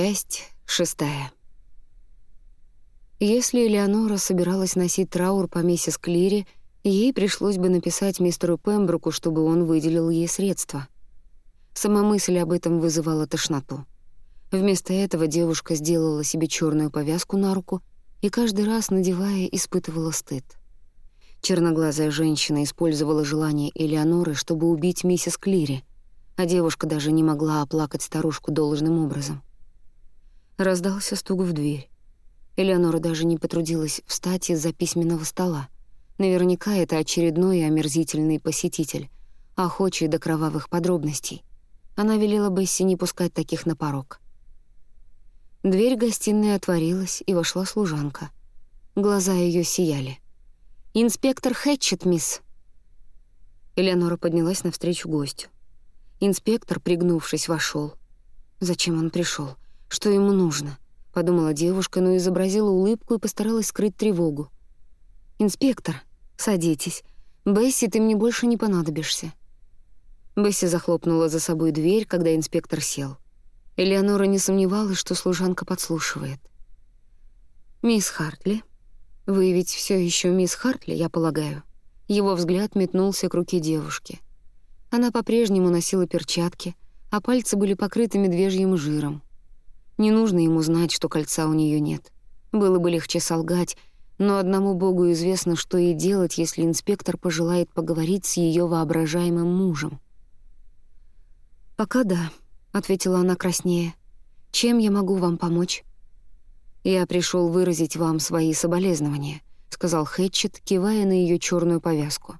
Часть шестая. Если Элеонора собиралась носить траур по миссис Клире, ей пришлось бы написать мистеру Пембруку, чтобы он выделил ей средства. Сама мысль об этом вызывала тошноту. Вместо этого девушка сделала себе черную повязку на руку и каждый раз, надевая, испытывала стыд. Черноглазая женщина использовала желание Элеоноры, чтобы убить миссис Клири, а девушка даже не могла оплакать старушку должным образом. Раздался стук в дверь. Элеонора даже не потрудилась встать из-за письменного стола. Наверняка это очередной омерзительный посетитель, охочий до кровавых подробностей. Она велела Бесси не пускать таких на порог. Дверь гостиной отворилась, и вошла служанка. Глаза ее сияли. «Инспектор Хэтчет, мисс!» Элеонора поднялась навстречу гостю. Инспектор, пригнувшись, вошел. Зачем он пришел? Что ему нужно? Подумала девушка, но изобразила улыбку и постаралась скрыть тревогу. «Инспектор, садитесь. Бесси, ты мне больше не понадобишься». Бесси захлопнула за собой дверь, когда инспектор сел. Элеонора не сомневалась, что служанка подслушивает. «Мисс Хартли, вы ведь все еще мисс Хартли, я полагаю?» Его взгляд метнулся к руке девушки. Она по-прежнему носила перчатки, а пальцы были покрыты медвежьим жиром. Не нужно ему знать, что кольца у нее нет. Было бы легче солгать, но одному богу известно, что ей делать, если инспектор пожелает поговорить с ее воображаемым мужем. «Пока да», — ответила она краснее. «Чем я могу вам помочь?» «Я пришел выразить вам свои соболезнования», — сказал Хэтчет, кивая на ее черную повязку.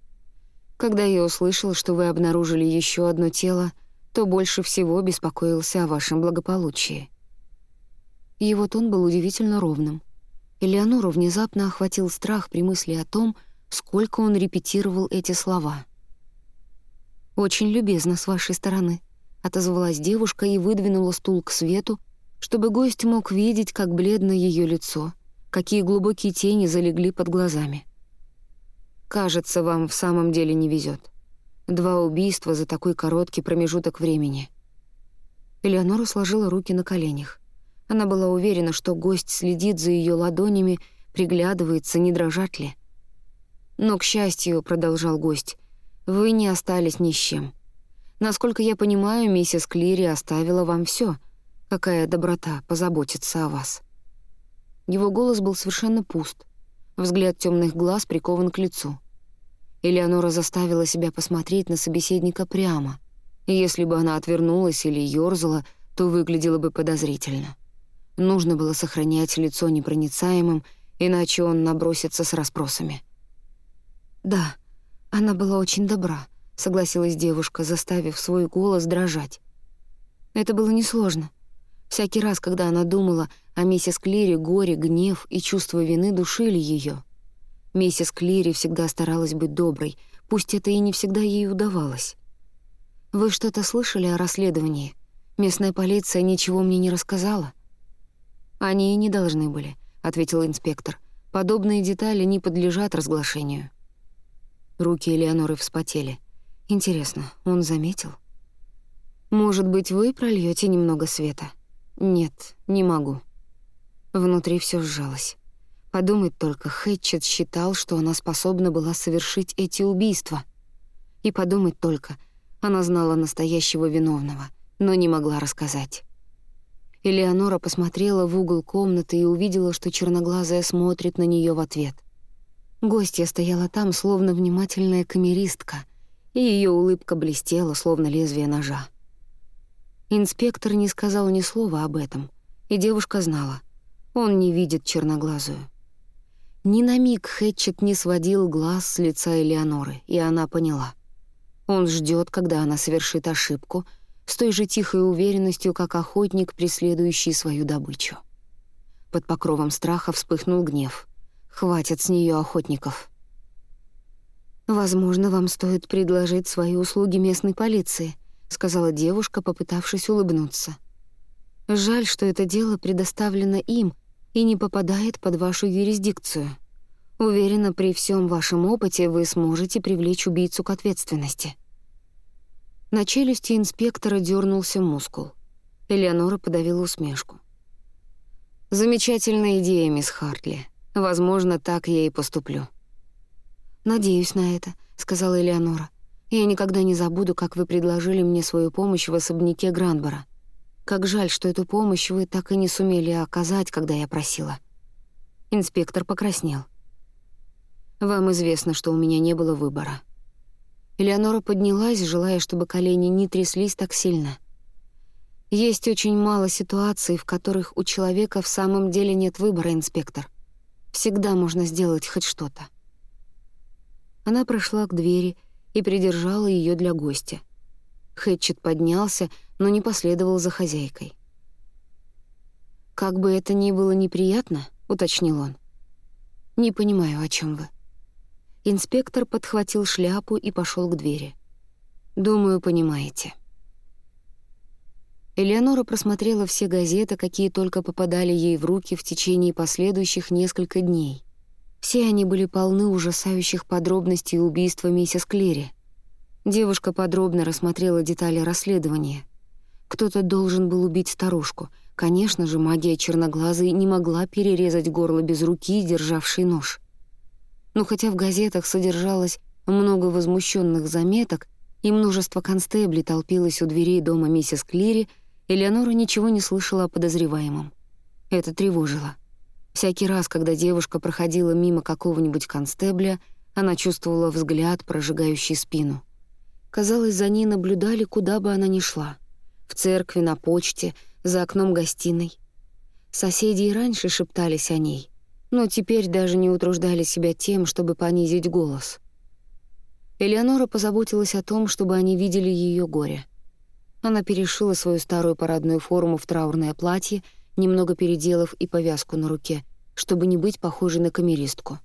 «Когда я услышал, что вы обнаружили еще одно тело, то больше всего беспокоился о вашем благополучии. Его тон был удивительно ровным. Элеонору внезапно охватил страх при мысли о том, сколько он репетировал эти слова. «Очень любезно с вашей стороны», — отозвалась девушка и выдвинула стул к свету, чтобы гость мог видеть, как бледно ее лицо, какие глубокие тени залегли под глазами. «Кажется, вам в самом деле не везет. Два убийства за такой короткий промежуток времени». Элеонора сложила руки на коленях. Она была уверена, что гость следит за ее ладонями, приглядывается, не дрожат ли. «Но, к счастью», — продолжал гость, — «вы не остались ни с чем. Насколько я понимаю, миссис Клири оставила вам все. Какая доброта позаботиться о вас». Его голос был совершенно пуст. Взгляд темных глаз прикован к лицу. Элеонора заставила себя посмотреть на собеседника прямо. Если бы она отвернулась или ёрзала, то выглядела бы подозрительно. Нужно было сохранять лицо непроницаемым, иначе он набросится с расспросами. «Да, она была очень добра», — согласилась девушка, заставив свой голос дрожать. Это было несложно. Всякий раз, когда она думала о миссис Клире, горе, гнев и чувство вины душили ее. Миссис Клири всегда старалась быть доброй, пусть это и не всегда ей удавалось. «Вы что-то слышали о расследовании? Местная полиция ничего мне не рассказала?» «Они и не должны были», — ответил инспектор. «Подобные детали не подлежат разглашению». Руки Элеоноры вспотели. «Интересно, он заметил?» «Может быть, вы прольете немного света?» «Нет, не могу». Внутри все сжалось. Подумать только, Хэтчет считал, что она способна была совершить эти убийства. И подумать только, она знала настоящего виновного, но не могла рассказать. Элеонора посмотрела в угол комнаты и увидела, что черноглазая смотрит на нее в ответ. Гостья стояла там, словно внимательная камеристка, и ее улыбка блестела, словно лезвие ножа. Инспектор не сказал ни слова об этом, и девушка знала. Он не видит черноглазую. Ни на миг Хэтчет не сводил глаз с лица Элеоноры, и она поняла. Он ждет, когда она совершит ошибку — с той же тихой уверенностью, как охотник, преследующий свою добычу. Под покровом страха вспыхнул гнев. «Хватит с нее охотников». «Возможно, вам стоит предложить свои услуги местной полиции», сказала девушка, попытавшись улыбнуться. «Жаль, что это дело предоставлено им и не попадает под вашу юрисдикцию. Уверена, при всем вашем опыте вы сможете привлечь убийцу к ответственности». На челюсти инспектора дернулся мускул. Элеонора подавила усмешку. «Замечательная идея, мисс Хартли. Возможно, так я и поступлю». «Надеюсь на это», — сказала Элеонора. «Я никогда не забуду, как вы предложили мне свою помощь в особняке Гранбора. Как жаль, что эту помощь вы так и не сумели оказать, когда я просила». Инспектор покраснел. «Вам известно, что у меня не было выбора». Элеонора поднялась, желая, чтобы колени не тряслись так сильно. «Есть очень мало ситуаций, в которых у человека в самом деле нет выбора, инспектор. Всегда можно сделать хоть что-то». Она прошла к двери и придержала ее для гостя. Хэтчет поднялся, но не последовал за хозяйкой. «Как бы это ни было неприятно», — уточнил он. «Не понимаю, о чем вы». Инспектор подхватил шляпу и пошел к двери. «Думаю, понимаете». Элеонора просмотрела все газеты, какие только попадали ей в руки в течение последующих нескольких дней. Все они были полны ужасающих подробностей убийства миссис Клери. Девушка подробно рассмотрела детали расследования. Кто-то должен был убить старушку. Конечно же, магия черноглазой не могла перерезать горло без руки, державшей нож. Но хотя в газетах содержалось много возмущенных заметок и множество констеблей толпилось у дверей дома миссис Клири, Элеонора ничего не слышала о подозреваемом. Это тревожило. Всякий раз, когда девушка проходила мимо какого-нибудь констебля, она чувствовала взгляд, прожигающий спину. Казалось, за ней наблюдали, куда бы она ни шла. В церкви, на почте, за окном гостиной. Соседи и раньше шептались о ней, но теперь даже не утруждали себя тем, чтобы понизить голос. Элеонора позаботилась о том, чтобы они видели ее горе. Она перешила свою старую парадную форму в траурное платье — немного переделав и повязку на руке, чтобы не быть похожей на камеристку.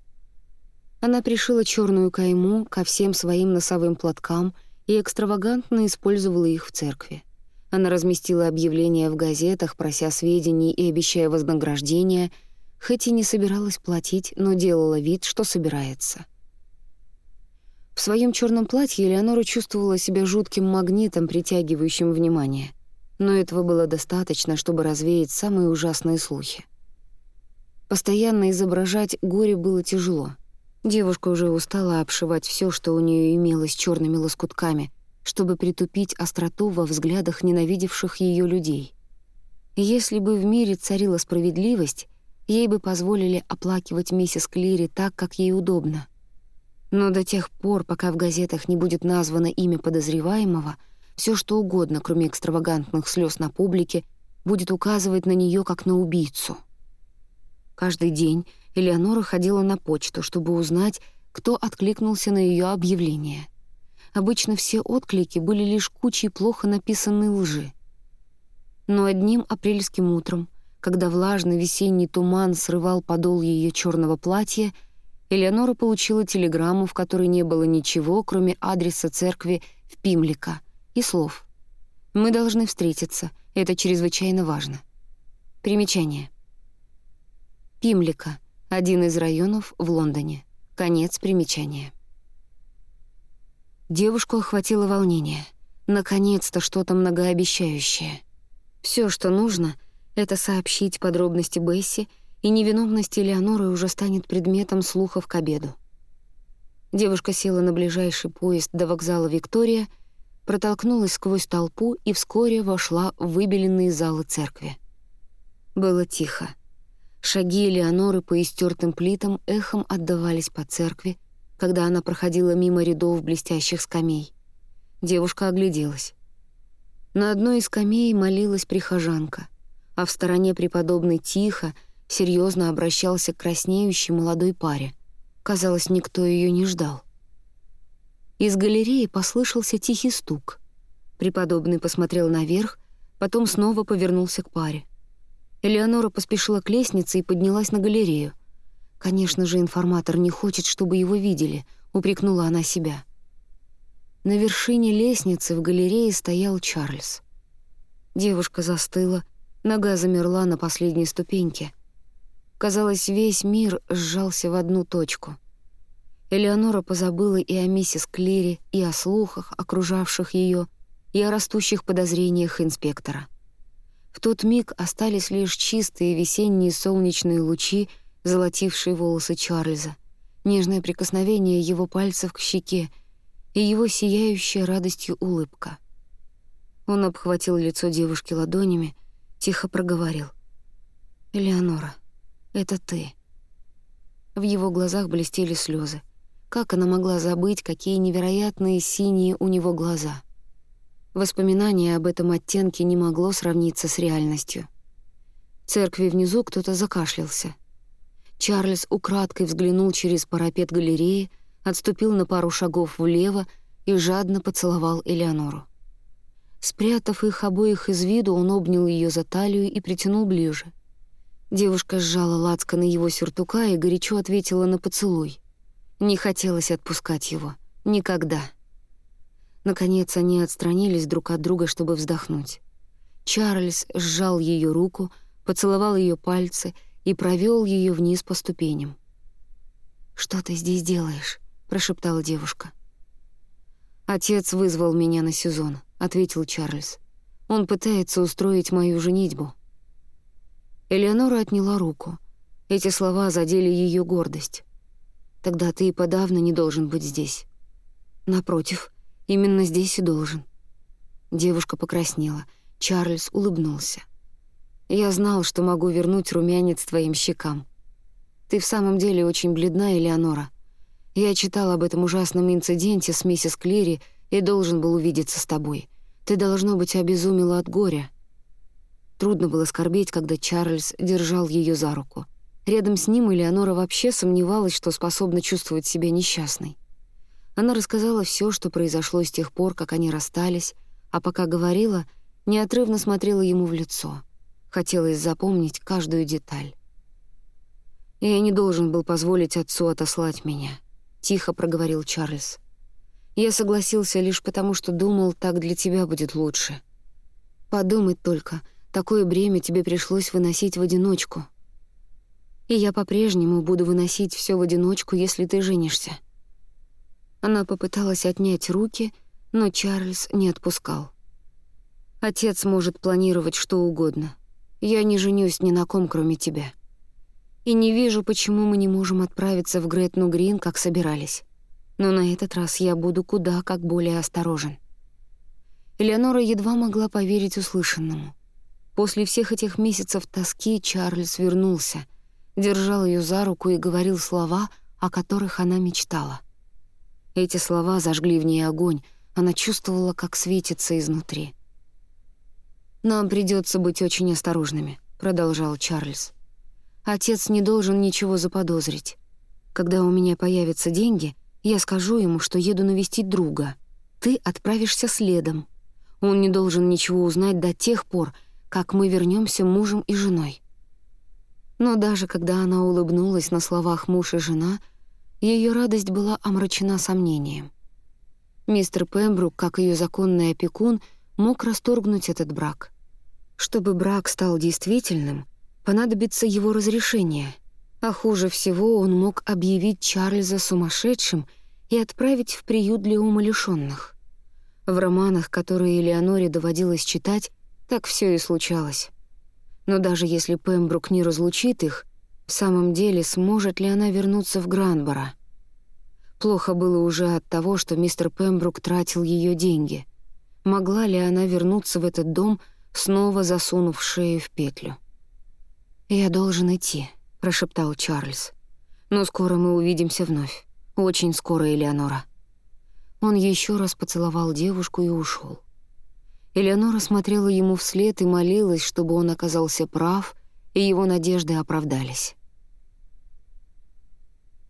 Она пришила черную кайму ко всем своим носовым платкам и экстравагантно использовала их в церкви. Она разместила объявления в газетах, прося сведений и обещая вознаграждение, хоть и не собиралась платить, но делала вид, что собирается. В своем черном платье Элеонора чувствовала себя жутким магнитом, притягивающим внимание — но этого было достаточно, чтобы развеять самые ужасные слухи. Постоянно изображать горе было тяжело. Девушка уже устала обшивать все, что у нее имелось черными лоскутками, чтобы притупить остроту во взглядах ненавидевших ее людей. Если бы в мире царила справедливость, ей бы позволили оплакивать миссис Клири так, как ей удобно. Но до тех пор, пока в газетах не будет названо имя подозреваемого — все что угодно, кроме экстравагантных слез на публике, будет указывать на нее как на убийцу. Каждый день Элеонора ходила на почту, чтобы узнать, кто откликнулся на ее объявление. Обычно все отклики были лишь кучей плохо написанной лжи. Но одним апрельским утром, когда влажный весенний туман срывал подол ее черного платья, Элеонора получила телеграмму, в которой не было ничего, кроме адреса церкви в Пимлика — и слов. Мы должны встретиться, это чрезвычайно важно. Примечание. Пимлика — один из районов в Лондоне. Конец примечания. Девушку охватило волнение. Наконец-то что-то многообещающее. Все, что нужно, — это сообщить подробности Бесси, и невиновность Элеоноры уже станет предметом слухов к обеду. Девушка села на ближайший поезд до вокзала «Виктория», протолкнулась сквозь толпу и вскоре вошла в выбеленные залы церкви. Было тихо. Шаги Элеоноры по истертым плитам эхом отдавались по церкви, когда она проходила мимо рядов блестящих скамей. Девушка огляделась. На одной из скамей молилась прихожанка, а в стороне преподобный тихо, серьезно обращался к краснеющей молодой паре. Казалось, никто ее не ждал. Из галереи послышался тихий стук. Преподобный посмотрел наверх, потом снова повернулся к паре. Элеонора поспешила к лестнице и поднялась на галерею. «Конечно же, информатор не хочет, чтобы его видели», — упрекнула она себя. На вершине лестницы в галерее стоял Чарльз. Девушка застыла, нога замерла на последней ступеньке. Казалось, весь мир сжался в одну точку. Элеонора позабыла и о миссис Клири, и о слухах, окружавших ее, и о растущих подозрениях инспектора. В тот миг остались лишь чистые весенние солнечные лучи, золотившие волосы Чарльза, нежное прикосновение его пальцев к щеке и его сияющая радостью улыбка. Он обхватил лицо девушки ладонями, тихо проговорил. «Элеонора, это ты». В его глазах блестели слезы. Как она могла забыть, какие невероятные синие у него глаза? Воспоминание об этом оттенке не могло сравниться с реальностью. В церкви внизу кто-то закашлялся. Чарльз украдкой взглянул через парапет галереи, отступил на пару шагов влево и жадно поцеловал Элеонору. Спрятав их обоих из виду, он обнял ее за талию и притянул ближе. Девушка сжала лацко на его сюртука и горячо ответила на поцелуй. Не хотелось отпускать его. Никогда. Наконец они отстранились друг от друга, чтобы вздохнуть. Чарльз сжал ее руку, поцеловал ее пальцы и провел ее вниз по ступеням. «Что ты здесь делаешь?» — прошептала девушка. «Отец вызвал меня на сезон», — ответил Чарльз. «Он пытается устроить мою женитьбу». Элеонора отняла руку. Эти слова задели ее гордость. Тогда ты и подавно не должен быть здесь. Напротив, именно здесь и должен. Девушка покраснела. Чарльз улыбнулся. Я знал, что могу вернуть румянец твоим щекам. Ты в самом деле очень бледна, Элеонора. Я читал об этом ужасном инциденте с миссис Клири и должен был увидеться с тобой. Ты, должно быть, обезумела от горя. Трудно было скорбеть, когда Чарльз держал ее за руку. Рядом с ним Элеонора вообще сомневалась, что способна чувствовать себя несчастной. Она рассказала все, что произошло с тех пор, как они расстались, а пока говорила, неотрывно смотрела ему в лицо. Хотелось запомнить каждую деталь. «Я не должен был позволить отцу отослать меня», — тихо проговорил Чарльз. «Я согласился лишь потому, что думал, так для тебя будет лучше. Подумать только, такое бремя тебе пришлось выносить в одиночку» и я по-прежнему буду выносить все в одиночку, если ты женишься». Она попыталась отнять руки, но Чарльз не отпускал. «Отец может планировать что угодно. Я не женюсь ни на ком, кроме тебя. И не вижу, почему мы не можем отправиться в Гретну Грин, как собирались. Но на этот раз я буду куда как более осторожен». Элеонора едва могла поверить услышанному. После всех этих месяцев тоски Чарльз вернулся — держал ее за руку и говорил слова, о которых она мечтала. Эти слова зажгли в ней огонь, она чувствовала, как светится изнутри. «Нам придется быть очень осторожными», — продолжал Чарльз. «Отец не должен ничего заподозрить. Когда у меня появятся деньги, я скажу ему, что еду навестить друга. Ты отправишься следом. Он не должен ничего узнать до тех пор, как мы вернемся мужем и женой. Но даже когда она улыбнулась на словах муж и жена, ее радость была омрачена сомнением. Мистер Пембрук, как ее законный опекун, мог расторгнуть этот брак. Чтобы брак стал действительным, понадобится его разрешение, а хуже всего он мог объявить Чарльза сумасшедшим и отправить в приют для умалишенных. В романах, которые Элеоноре доводилось читать, так все и случалось. Но даже если Пембрук не разлучит их, в самом деле сможет ли она вернуться в Гранбора? Плохо было уже от того, что мистер Пембрук тратил ее деньги. Могла ли она вернуться в этот дом, снова засунув шею в петлю? «Я должен идти», — прошептал Чарльз. «Но скоро мы увидимся вновь. Очень скоро, Элеонора». Он еще раз поцеловал девушку и ушел. Элеонора смотрела ему вслед и молилась, чтобы он оказался прав, и его надежды оправдались.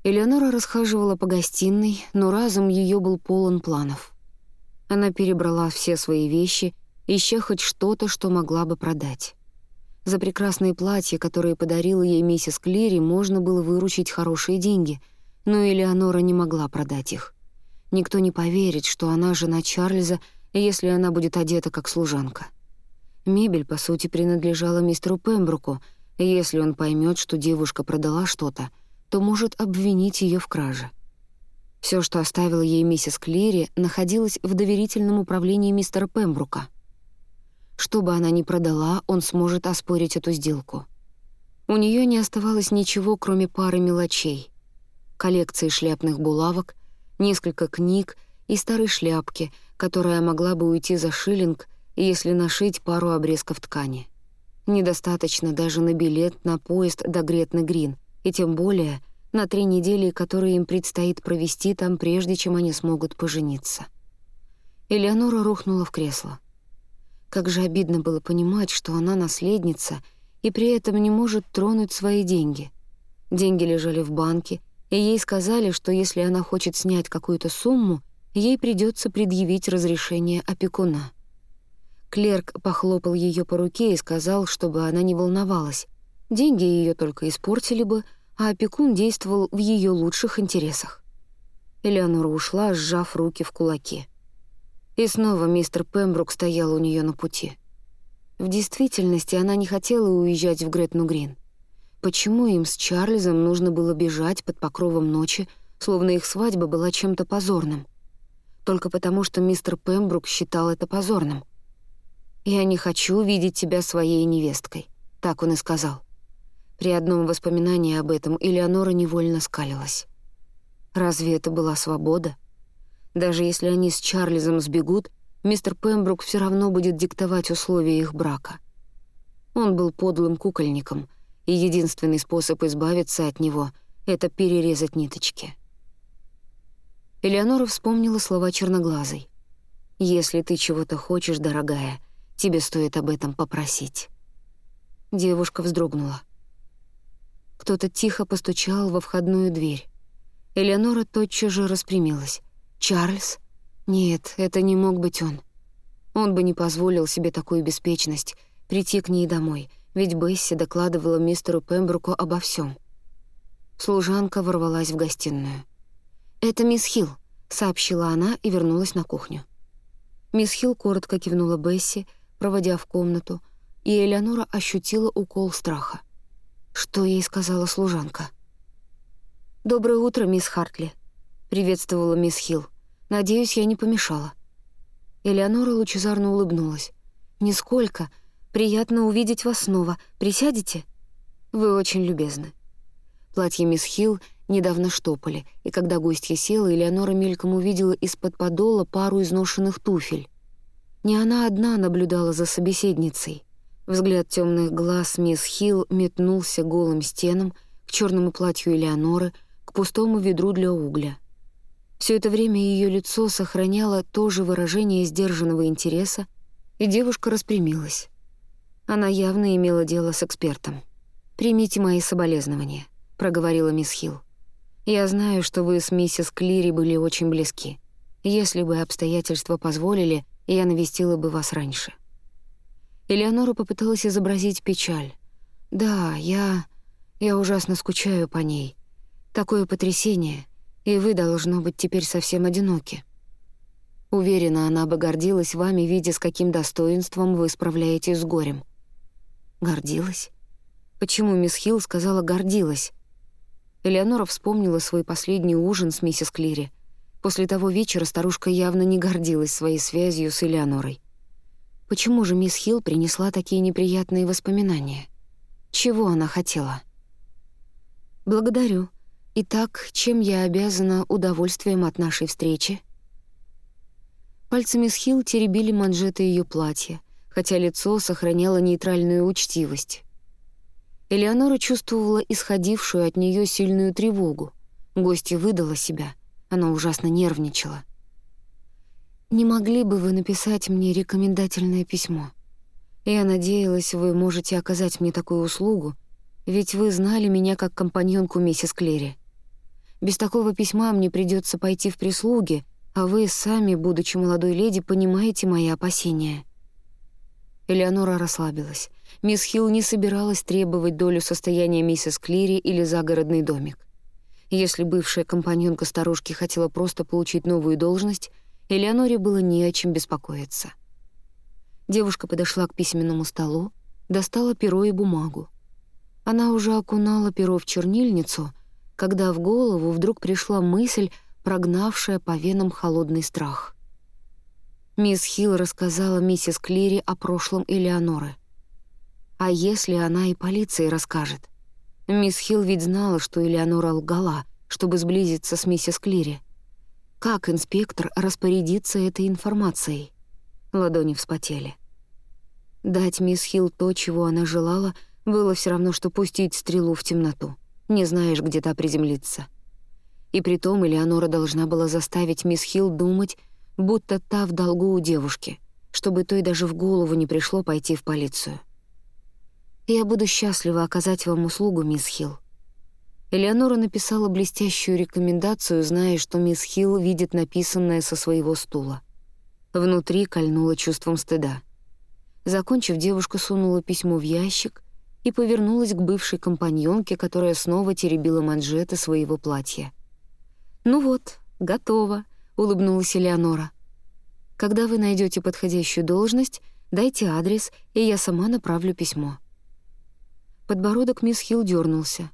Элеонора расхаживала по гостиной, но разум ее был полон планов. Она перебрала все свои вещи, ища хоть что-то, что могла бы продать. За прекрасные платья, которые подарила ей миссис Клири, можно было выручить хорошие деньги, но Элеонора не могла продать их. Никто не поверит, что она жена Чарльза — если она будет одета как служанка. Мебель, по сути, принадлежала мистеру Пембруку, и если он поймет, что девушка продала что-то, то может обвинить ее в краже. Все, что оставила ей миссис Клири, находилось в доверительном управлении мистера Пембрука. Что бы она ни продала, он сможет оспорить эту сделку. У нее не оставалось ничего, кроме пары мелочей. Коллекции шляпных булавок, несколько книг и старой шляпки, которая могла бы уйти за шиллинг, если нашить пару обрезков ткани. Недостаточно даже на билет на поезд до Гретны-Грин, и тем более на три недели, которые им предстоит провести там, прежде чем они смогут пожениться. Элеонора рухнула в кресло. Как же обидно было понимать, что она наследница и при этом не может тронуть свои деньги. Деньги лежали в банке, и ей сказали, что если она хочет снять какую-то сумму, ей придется предъявить разрешение опекуна. Клерк похлопал ее по руке и сказал, чтобы она не волновалась. Деньги ее только испортили бы, а опекун действовал в ее лучших интересах. Элеонора ушла, сжав руки в кулаки. И снова мистер Пембрук стоял у нее на пути. В действительности она не хотела уезжать в Гретну-Грин. Почему им с Чарльзом нужно было бежать под покровом ночи, словно их свадьба была чем-то позорным? Только потому, что мистер Пембрук считал это позорным — «Я не хочу видеть тебя своей невесткой», — так он и сказал. При одном воспоминании об этом Элеонора невольно скалилась. Разве это была свобода? Даже если они с Чарльзом сбегут, мистер Пембрук все равно будет диктовать условия их брака. Он был подлым кукольником, и единственный способ избавиться от него — это перерезать ниточки. Элеонора вспомнила слова черноглазой. «Если ты чего-то хочешь, дорогая, — Тебе стоит об этом попросить». Девушка вздрогнула. Кто-то тихо постучал во входную дверь. Элеонора тотчас же распрямилась. «Чарльз? Нет, это не мог быть он. Он бы не позволил себе такую беспечность, прийти к ней домой, ведь Бесси докладывала мистеру Пембруку обо всем. Служанка ворвалась в гостиную. «Это мисс Хилл», — сообщила она и вернулась на кухню. Мисс Хилл коротко кивнула Бесси, проводя в комнату, и Элеонора ощутила укол страха. Что ей сказала служанка? «Доброе утро, мисс Хартли», — приветствовала мисс Хилл. «Надеюсь, я не помешала». Элеонора лучезарно улыбнулась. «Нисколько. Приятно увидеть вас снова. Присядете?» «Вы очень любезны». Платье мисс Хилл недавно штопали, и когда гостья села, Элеонора мельком увидела из-под подола пару изношенных туфель. Не она одна наблюдала за собеседницей. Взгляд темных глаз мисс Хилл метнулся голым стенам к черному платью Элеоноры, к пустому ведру для угля. Все это время ее лицо сохраняло то же выражение сдержанного интереса, и девушка распрямилась. Она явно имела дело с экспертом. «Примите мои соболезнования», — проговорила мисс Хилл. «Я знаю, что вы с миссис Клири были очень близки. Если бы обстоятельства позволили, я навестила бы вас раньше». Элеонора попыталась изобразить печаль. «Да, я... я ужасно скучаю по ней. Такое потрясение, и вы, должно быть, теперь совсем одиноки». Уверена, она бы гордилась вами, видя, с каким достоинством вы справляетесь с горем. Гордилась? Почему мисс Хилл сказала «гордилась»? Элеонора вспомнила свой последний ужин с миссис Клири — После того вечера старушка явно не гордилась своей связью с Элеонорой. Почему же мисс Хилл принесла такие неприятные воспоминания? Чего она хотела? «Благодарю. Итак, чем я обязана удовольствием от нашей встречи?» Пальцы мисс Хилл теребили манжеты ее платья, хотя лицо сохраняло нейтральную учтивость. Элеонора чувствовала исходившую от нее сильную тревогу. Гостья выдала себя — она ужасно нервничала. «Не могли бы вы написать мне рекомендательное письмо? Я надеялась, вы можете оказать мне такую услугу, ведь вы знали меня как компаньонку миссис Клери. Без такого письма мне придется пойти в прислуги, а вы сами, будучи молодой леди, понимаете мои опасения». Элеонора расслабилась. Мисс Хилл не собиралась требовать долю состояния миссис Клири или загородный домик. Если бывшая компаньонка старушки хотела просто получить новую должность, Элеоноре было не о чем беспокоиться. Девушка подошла к письменному столу, достала перо и бумагу. Она уже окунала перо в чернильницу, когда в голову вдруг пришла мысль, прогнавшая по венам холодный страх. Мисс Хилл рассказала миссис Клири о прошлом Элеоноры. А если она и полиции расскажет? Мисс Хилл ведь знала, что Элеонора лгала, чтобы сблизиться с миссис Клири. Как инспектор распорядится этой информацией? Ладони вспотели. Дать мисс Хилл то, чего она желала, было все равно, что пустить стрелу в темноту. Не знаешь, где та приземлится. И притом Элеонора должна была заставить мисс Хилл думать, будто та в долгу у девушки, чтобы той даже в голову не пришло пойти в полицию. «Я буду счастлива оказать вам услугу, мисс Хилл». Элеонора написала блестящую рекомендацию, зная, что мисс Хилл видит написанное со своего стула. Внутри кольнуло чувством стыда. Закончив, девушка сунула письмо в ящик и повернулась к бывшей компаньонке, которая снова теребила манжеты своего платья. «Ну вот, готово», — улыбнулась Элеонора. «Когда вы найдете подходящую должность, дайте адрес, и я сама направлю письмо». Подбородок мисс Хилл дернулся.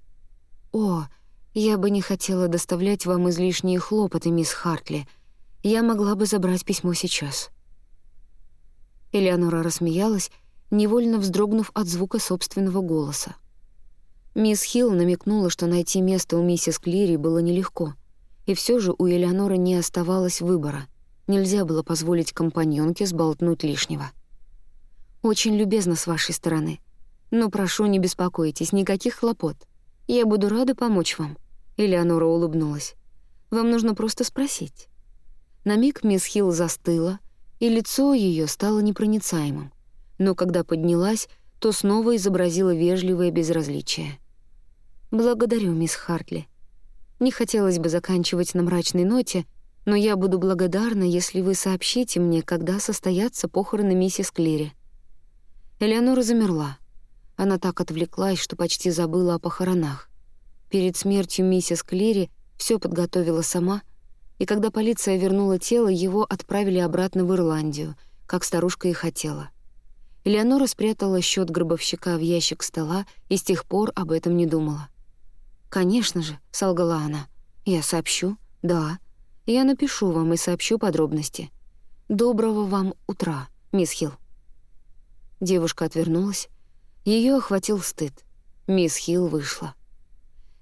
«О, я бы не хотела доставлять вам излишние хлопоты, мисс Хартли. Я могла бы забрать письмо сейчас». Элеонора рассмеялась, невольно вздрогнув от звука собственного голоса. Мисс Хилл намекнула, что найти место у миссис Клири было нелегко — и все же у Элеоноры не оставалось выбора. Нельзя было позволить компаньонке сболтнуть лишнего. «Очень любезно с вашей стороны. Но прошу, не беспокойтесь, никаких хлопот. Я буду рада помочь вам». Элеонора улыбнулась. «Вам нужно просто спросить». На миг мисс Хилл застыла, и лицо ее стало непроницаемым. Но когда поднялась, то снова изобразила вежливое безразличие. «Благодарю, мисс Хартли. Не хотелось бы заканчивать на мрачной ноте, но я буду благодарна, если вы сообщите мне, когда состоятся похороны миссис Клири». Элеонора замерла. Она так отвлеклась, что почти забыла о похоронах. Перед смертью миссис Клири все подготовила сама, и когда полиция вернула тело, его отправили обратно в Ирландию, как старушка и хотела. Элеонора спрятала счет гробовщика в ящик стола и с тех пор об этом не думала. «Конечно же», — солгала она. «Я сообщу?» «Да. Я напишу вам и сообщу подробности. Доброго вам утра, мисс Хилл». Девушка отвернулась. Ее охватил стыд. Мисс Хилл вышла.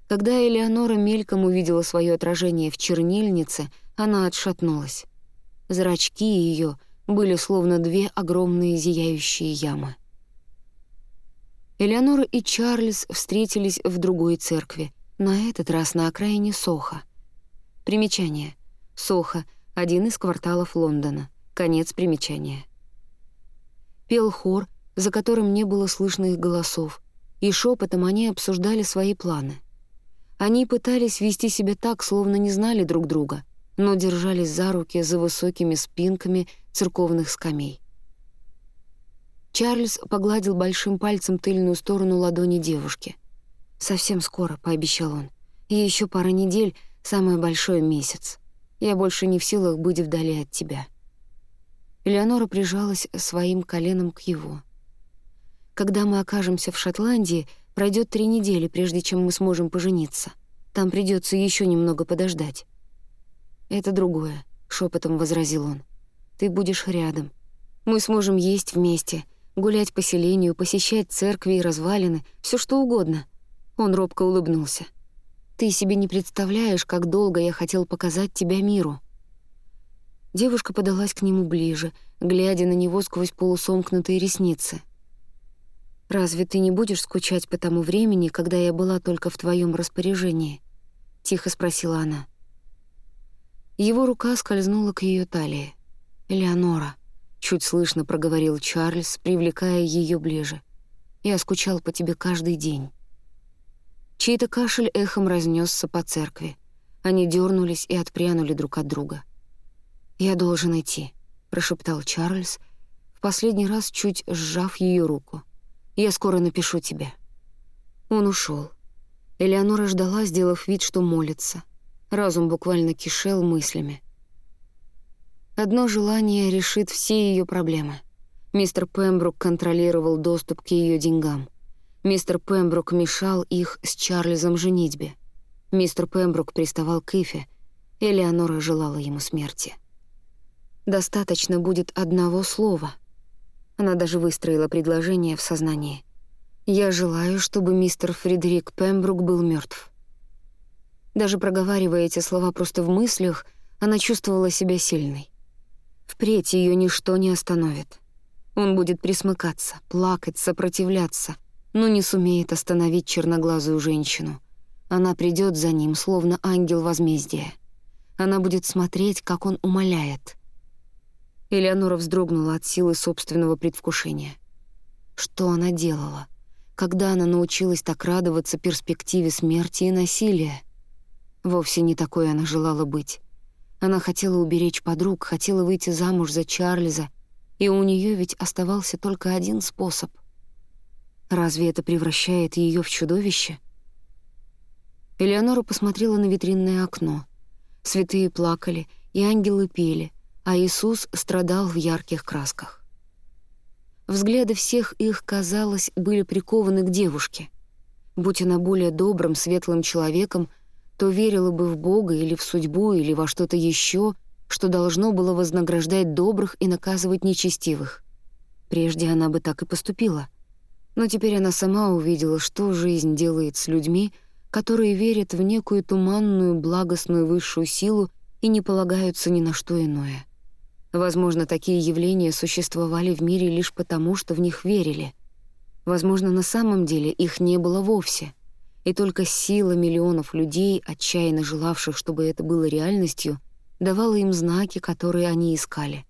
Когда Элеонора мельком увидела свое отражение в чернильнице, она отшатнулась. Зрачки ее были словно две огромные зияющие ямы. Элеонора и Чарльз встретились в другой церкви, на этот раз на окраине Соха. Примечание. Соха — один из кварталов Лондона. Конец примечания. Пел хор, за которым не было слышно их голосов, и шепотом они обсуждали свои планы. Они пытались вести себя так, словно не знали друг друга, но держались за руки за высокими спинками церковных скамей. Чарльз погладил большим пальцем тыльную сторону ладони девушки — «Совсем скоро», — пообещал он. «И еще пара недель, самое большое — месяц. Я больше не в силах быть вдали от тебя». Элеонора прижалась своим коленом к его. «Когда мы окажемся в Шотландии, пройдет три недели, прежде чем мы сможем пожениться. Там придется еще немного подождать». «Это другое», — шепотом возразил он. «Ты будешь рядом. Мы сможем есть вместе, гулять по селению, посещать церкви и развалины, все что угодно». Он робко улыбнулся. «Ты себе не представляешь, как долго я хотел показать тебя миру». Девушка подалась к нему ближе, глядя на него сквозь полусомкнутые ресницы. «Разве ты не будешь скучать по тому времени, когда я была только в твоем распоряжении?» — тихо спросила она. Его рука скользнула к ее талии. «Элеонора», — чуть слышно проговорил Чарльз, привлекая ее ближе. «Я скучал по тебе каждый день». Чей-то кашель эхом разнесся по церкви. Они дернулись и отпрянули друг от друга. «Я должен идти», — прошептал Чарльз, в последний раз чуть сжав ее руку. «Я скоро напишу тебе». Он ушел. Элеонора ждала, сделав вид, что молится. Разум буквально кишел мыслями. Одно желание решит все ее проблемы. Мистер Пембрук контролировал доступ к ее деньгам — Мистер Пембрук мешал их с Чарльзом женитьбе. — Мистер Пембрук приставал к Ифе, Элеонора желала ему смерти. Достаточно будет одного слова. Она даже выстроила предложение в сознании. «Я желаю, чтобы мистер Фредерик Пембрук был мертв. Даже проговаривая эти слова просто в мыслях, она чувствовала себя сильной. Впредь ее ничто не остановит. Он будет присмыкаться, плакать, сопротивляться, но не сумеет остановить черноглазую женщину. Она придет за ним, словно ангел возмездия. Она будет смотреть, как он умоляет. Элеонора вздрогнула от силы собственного предвкушения. Что она делала? Когда она научилась так радоваться перспективе смерти и насилия? Вовсе не такой она желала быть. Она хотела уберечь подруг, хотела выйти замуж за Чарльза, и у нее ведь оставался только один способ. Разве это превращает ее в чудовище? Элеонора посмотрела на витринное окно. Святые плакали, и ангелы пели, а Иисус страдал в ярких красках. Взгляды всех их, казалось, были прикованы к девушке. Будь она более добрым, светлым человеком, то верила бы в Бога или в судьбу, или во что-то еще, что должно было вознаграждать добрых и наказывать нечестивых. Прежде она бы так и поступила. Но теперь она сама увидела, что жизнь делает с людьми, которые верят в некую туманную, благостную высшую силу и не полагаются ни на что иное. Возможно, такие явления существовали в мире лишь потому, что в них верили. Возможно, на самом деле их не было вовсе — и только сила миллионов людей, отчаянно желавших, чтобы это было реальностью, давала им знаки, которые они искали.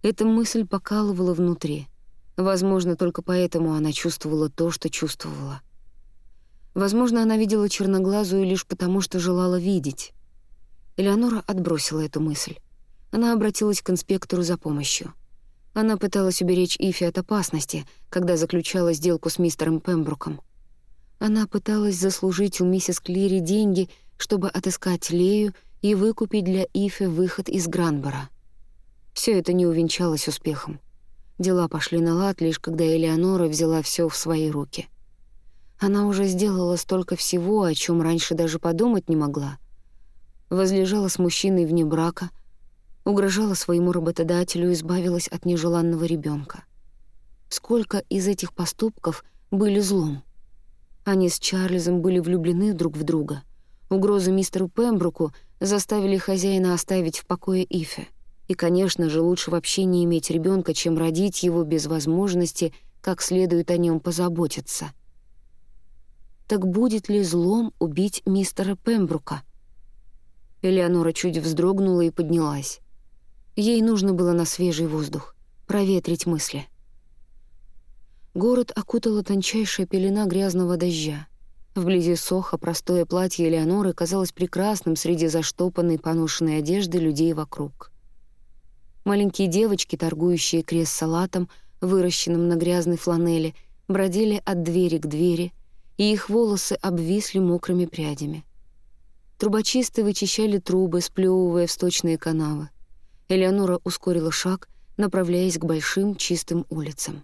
Эта мысль покалывала внутри. Возможно, только поэтому она чувствовала то, что чувствовала. Возможно, она видела черноглазую лишь потому, что желала видеть. Элеонора отбросила эту мысль. Она обратилась к инспектору за помощью. Она пыталась уберечь Ифи от опасности, когда заключала сделку с мистером Пембруком. Она пыталась заслужить у миссис Клири деньги, чтобы отыскать Лею и выкупить для Ифе выход из Гранбора. Все это не увенчалось успехом. Дела пошли на лад, лишь когда Элеонора взяла все в свои руки. Она уже сделала столько всего, о чем раньше даже подумать не могла. Возлежала с мужчиной вне брака, угрожала своему работодателю, и избавилась от нежеланного ребенка. Сколько из этих поступков были злом? Они с Чарльзом были влюблены друг в друга. Угрозы мистеру Пембруку заставили хозяина оставить в покое Ифе. И, конечно же, лучше вообще не иметь ребенка, чем родить его без возможности как следует о нем позаботиться. Так будет ли злом убить мистера Пембрука? Элеонора чуть вздрогнула и поднялась. Ей нужно было на свежий воздух, проветрить мысли. Город окутала тончайшая пелена грязного дождя. Вблизи Соха простое платье Элеоноры казалось прекрасным среди заштопанной поношенной одежды людей вокруг. Маленькие девочки, торгующие крест-салатом, выращенным на грязной фланели, бродили от двери к двери, и их волосы обвисли мокрыми прядями. Трубочисты вычищали трубы, сплёвывая в сточные канавы. Элеонора ускорила шаг, направляясь к большим чистым улицам.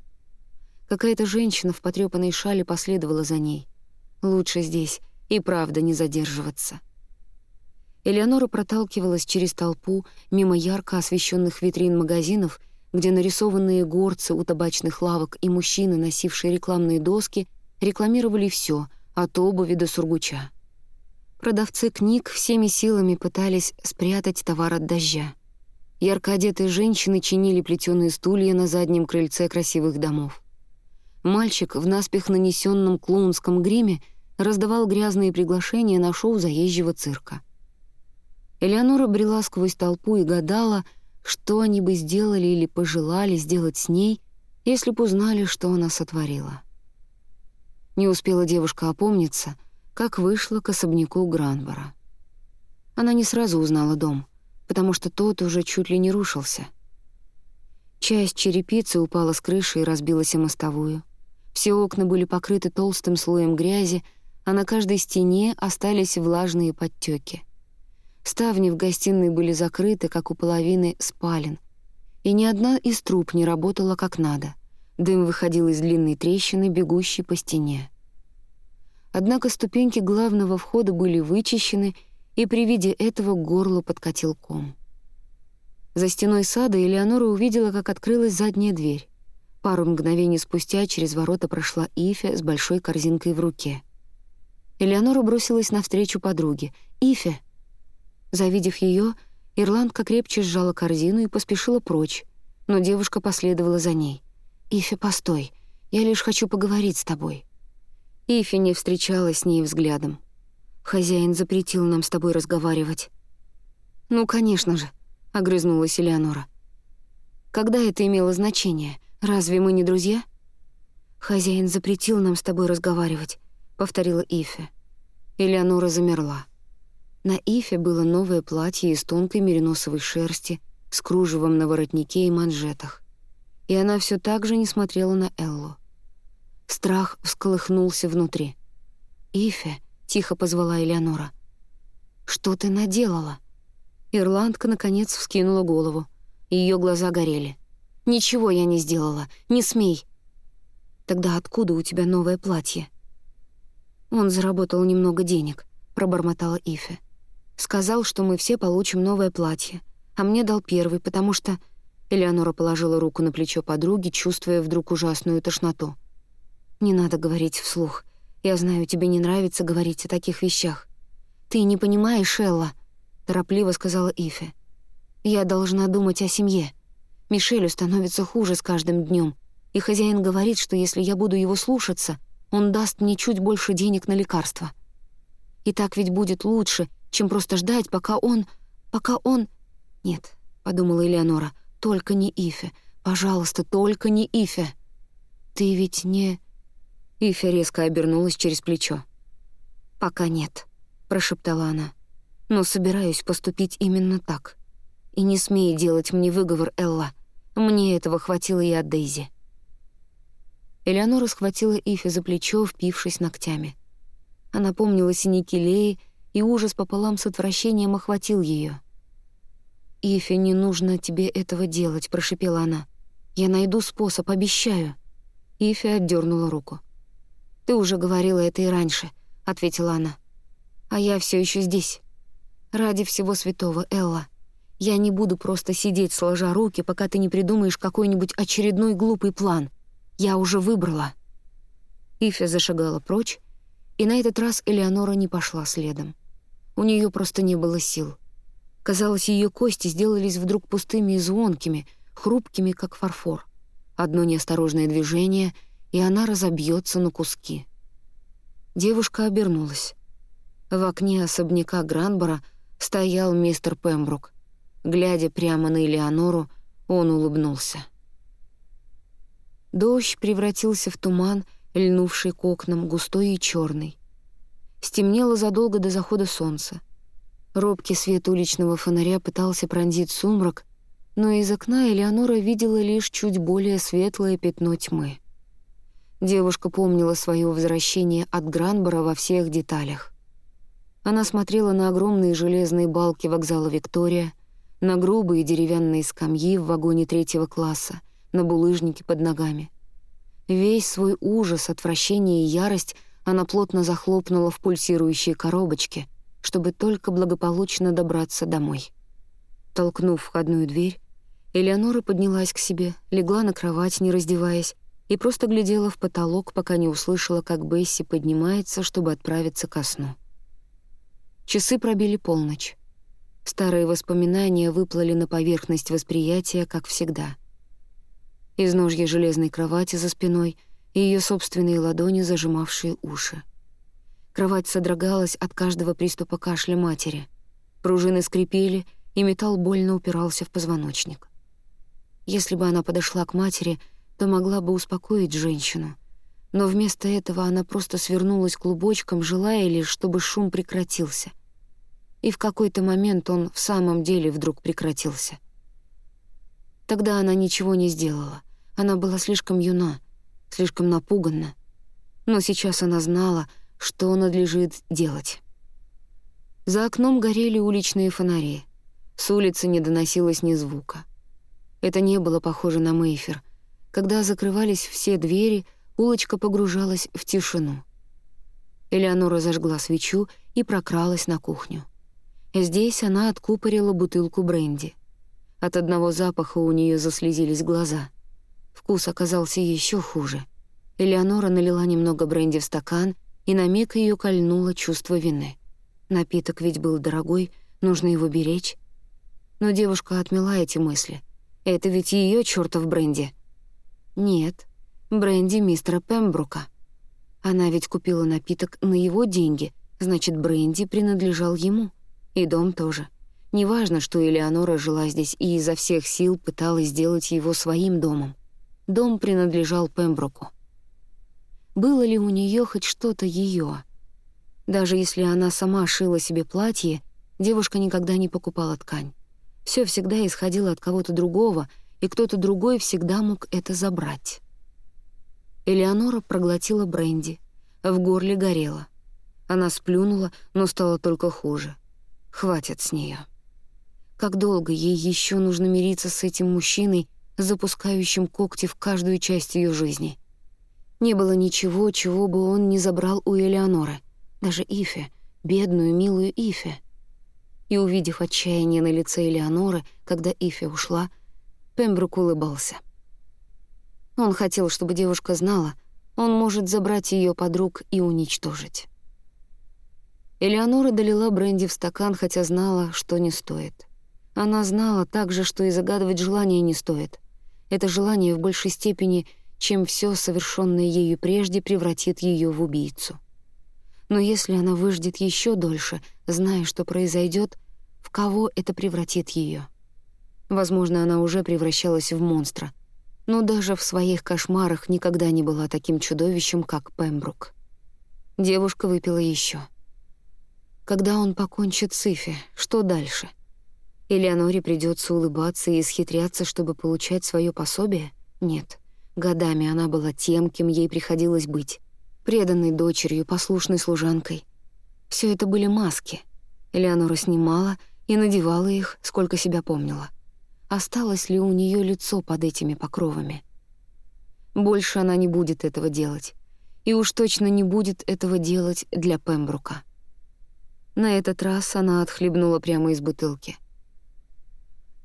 Какая-то женщина в потрёпанной шале последовала за ней. Лучше здесь и правда не задерживаться. Элеонора проталкивалась через толпу, мимо ярко освещенных витрин магазинов, где нарисованные горцы у табачных лавок и мужчины, носившие рекламные доски, рекламировали все от обуви до сургуча. Продавцы книг всеми силами пытались спрятать товар от дождя. Ярко одетые женщины чинили плетеные стулья на заднем крыльце красивых домов. Мальчик в наспех нанесенном клоунском гриме раздавал грязные приглашения на шоу заезжего цирка. Элеонора брела сквозь толпу и гадала, что они бы сделали или пожелали сделать с ней, если бы узнали, что она сотворила. Не успела девушка опомниться, как вышла к особняку Гранбора. Она не сразу узнала дом, потому что тот уже чуть ли не рушился. Часть черепицы упала с крыши и разбилась о мостовую. Все окна были покрыты толстым слоем грязи, а на каждой стене остались влажные подтеки. Ставни в гостиной были закрыты, как у половины спален, и ни одна из труб не работала как надо. Дым выходил из длинной трещины, бегущей по стене. Однако ступеньки главного входа были вычищены, и при виде этого горло подкатил ком. За стеной сада Элеонора увидела, как открылась задняя дверь. Пару мгновений спустя через ворота прошла Ифе с большой корзинкой в руке. Элеонора бросилась навстречу подруге. «Ифе!» Завидев ее, Ирландка крепче сжала корзину и поспешила прочь, но девушка последовала за ней. «Ифе, постой, я лишь хочу поговорить с тобой». Ифе не встречалась с ней взглядом. «Хозяин запретил нам с тобой разговаривать». «Ну, конечно же», — огрызнулась Элеонора. «Когда это имело значение?» «Разве мы не друзья?» «Хозяин запретил нам с тобой разговаривать», — повторила Ифе. Элеонора замерла. На Ифе было новое платье из тонкой мериносовой шерсти с кружевом на воротнике и манжетах. И она все так же не смотрела на Эллу. Страх всколыхнулся внутри. «Ифе», — тихо позвала Элеонора. «Что ты наделала?» Ирландка, наконец, вскинула голову. Ее глаза горели. Ничего я не сделала. Не смей. Тогда откуда у тебя новое платье? Он заработал немного денег, пробормотала Ифе. Сказал, что мы все получим новое платье, а мне дал первый, потому что... Элеонора положила руку на плечо подруги, чувствуя вдруг ужасную тошноту. «Не надо говорить вслух. Я знаю, тебе не нравится говорить о таких вещах. Ты не понимаешь, Элла», — торопливо сказала Ифе. «Я должна думать о семье». Мишелю становится хуже с каждым днем, и хозяин говорит, что если я буду его слушаться, он даст мне чуть больше денег на лекарства. И так ведь будет лучше, чем просто ждать, пока он... пока он... «Нет», — подумала Элеонора, — «только не Ифе. Пожалуйста, только не Ифе». «Ты ведь не...» Ифе резко обернулась через плечо. «Пока нет», — прошептала она. «Но собираюсь поступить именно так. И не смей делать мне выговор, Элла. Мне этого хватило и от Дейзи. Элеонора схватила Ифи за плечо, впившись ногтями. Она помнила синяки Леи, и ужас пополам с отвращением охватил ее. «Ифи, не нужно тебе этого делать», — прошипела она. «Я найду способ, обещаю». Ифи отдернула руку. «Ты уже говорила это и раньше», — ответила она. «А я все еще здесь. Ради всего святого, Элла. Я не буду просто сидеть сложа руки, пока ты не придумаешь какой-нибудь очередной глупый план. Я уже выбрала». Ифя зашагала прочь, и на этот раз Элеонора не пошла следом. У нее просто не было сил. Казалось, ее кости сделались вдруг пустыми и звонкими, хрупкими, как фарфор. Одно неосторожное движение, и она разобьется на куски. Девушка обернулась. В окне особняка Гранбора стоял мистер Пембрук — Глядя прямо на Элеонору, он улыбнулся. Дождь превратился в туман, льнувший к окнам, густой и черный. Стемнело задолго до захода солнца. Робкий свет уличного фонаря пытался пронзить сумрак, но из окна Элеонора видела лишь чуть более светлое пятно тьмы. Девушка помнила свое возвращение от Гранбора во всех деталях. Она смотрела на огромные железные балки вокзала «Виктория», на грубые деревянные скамьи в вагоне третьего класса, на булыжнике под ногами. Весь свой ужас, отвращение и ярость она плотно захлопнула в пульсирующие коробочки, чтобы только благополучно добраться домой. Толкнув входную дверь, Элеонора поднялась к себе, легла на кровать, не раздеваясь, и просто глядела в потолок, пока не услышала, как Бесси поднимается, чтобы отправиться ко сну. Часы пробили полночь. Старые воспоминания выплыли на поверхность восприятия, как всегда. Из ножья железной кровати за спиной и ее собственные ладони, зажимавшие уши. Кровать содрогалась от каждого приступа кашля матери. Пружины скрипели, и металл больно упирался в позвоночник. Если бы она подошла к матери, то могла бы успокоить женщину. Но вместо этого она просто свернулась клубочком, желая лишь, чтобы шум прекратился и в какой-то момент он в самом деле вдруг прекратился. Тогда она ничего не сделала. Она была слишком юна, слишком напугана. Но сейчас она знала, что надлежит делать. За окном горели уличные фонари. С улицы не доносилось ни звука. Это не было похоже на Мейфер. Когда закрывались все двери, улочка погружалась в тишину. Элеонора зажгла свечу и прокралась на кухню. Здесь она откупорила бутылку бренди. От одного запаха у нее заслезились глаза. Вкус оказался еще хуже. Элеонора налила немного бренди в стакан, и на миг ее кольнуло чувство вины. Напиток ведь был дорогой, нужно его беречь. Но девушка отмела эти мысли. Это ведь ее чертов бренди. Нет, бренди мистера Пембрука. Она ведь купила напиток на его деньги, значит, бренди принадлежал ему. И дом тоже. Неважно, что Элеонора жила здесь и изо всех сил пыталась сделать его своим домом. Дом принадлежал Пембруку. Было ли у нее хоть что-то ее? Даже если она сама шила себе платье, девушка никогда не покупала ткань. Все всегда исходило от кого-то другого, и кто-то другой всегда мог это забрать. Элеонора проглотила бренди. В горле горело. Она сплюнула, но стало только хуже. Хватит с нее. Как долго ей еще нужно мириться с этим мужчиной, запускающим когти в каждую часть ее жизни? Не было ничего, чего бы он не забрал у Элеоноры. Даже Ифе, бедную, милую Ифе. И, увидев отчаяние на лице Элеоноры, когда Ифе ушла, Пембрук улыбался. Он хотел, чтобы девушка знала, он может забрать ее подруг и уничтожить. Элеонора долила бренди в стакан, хотя знала, что не стоит. Она знала также, что и загадывать желание не стоит. Это желание в большей степени, чем все совершенное ею прежде, превратит ее в убийцу. Но если она выждет еще дольше, зная, что произойдет, в кого это превратит ее? Возможно, она уже превращалась в монстра, но даже в своих кошмарах никогда не была таким чудовищем, как Пембрук. Девушка выпила еще. Когда он покончит с Ифи, что дальше — Элеоноре придется улыбаться и исхитряться, чтобы получать свое пособие? Нет. Годами она была тем, кем ей приходилось быть. Преданной дочерью, послушной служанкой. Все это были маски. Элеонора снимала и надевала их, сколько себя помнила. Осталось ли у нее лицо под этими покровами? Больше она не будет этого делать. И уж точно не будет этого делать для Пембрука. На этот раз она отхлебнула прямо из бутылки —